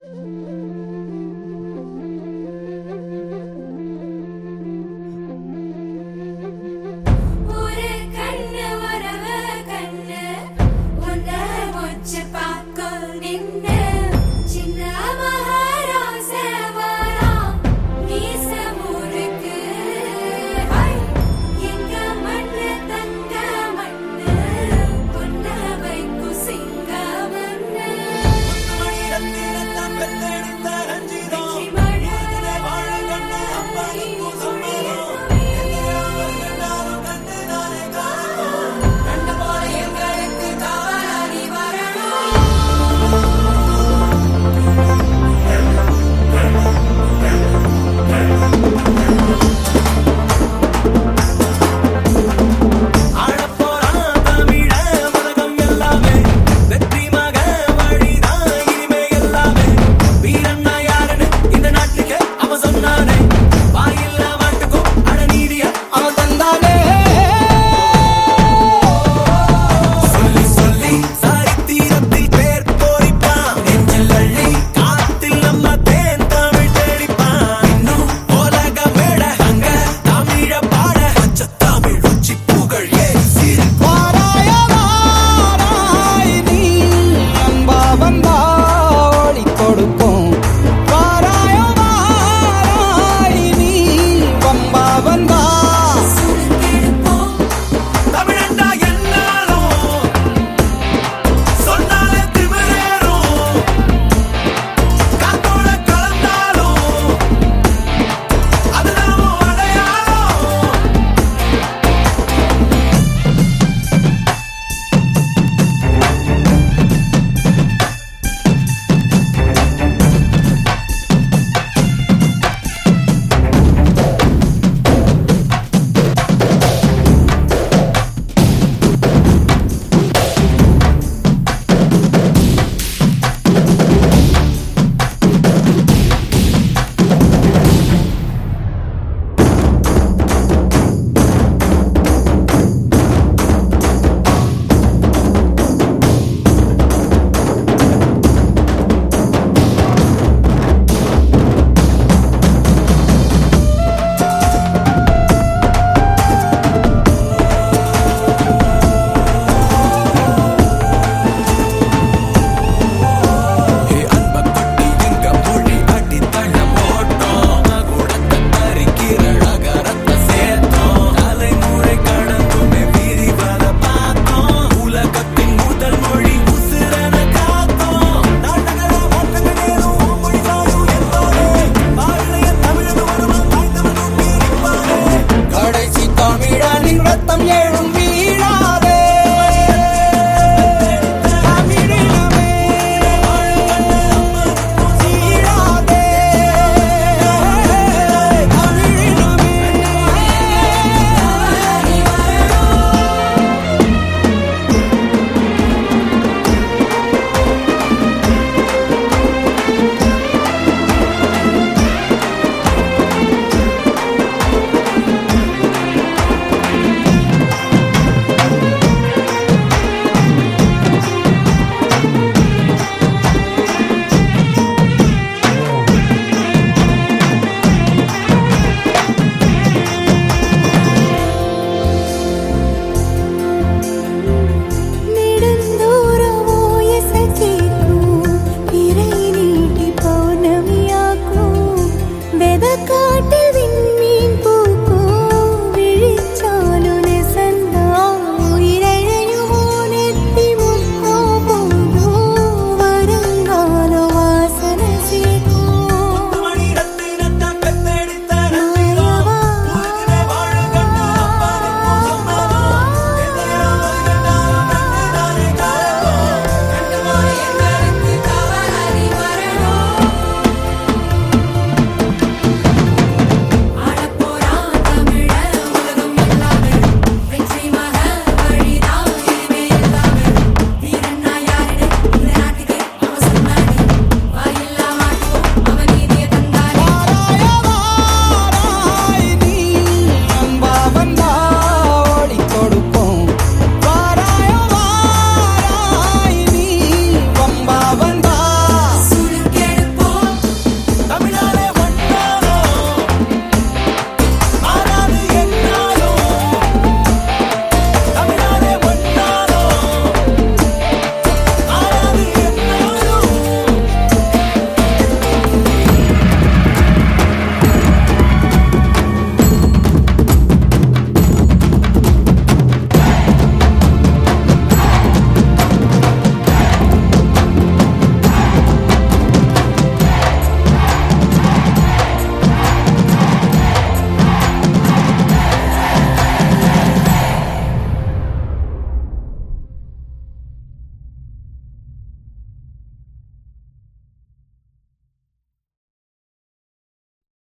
you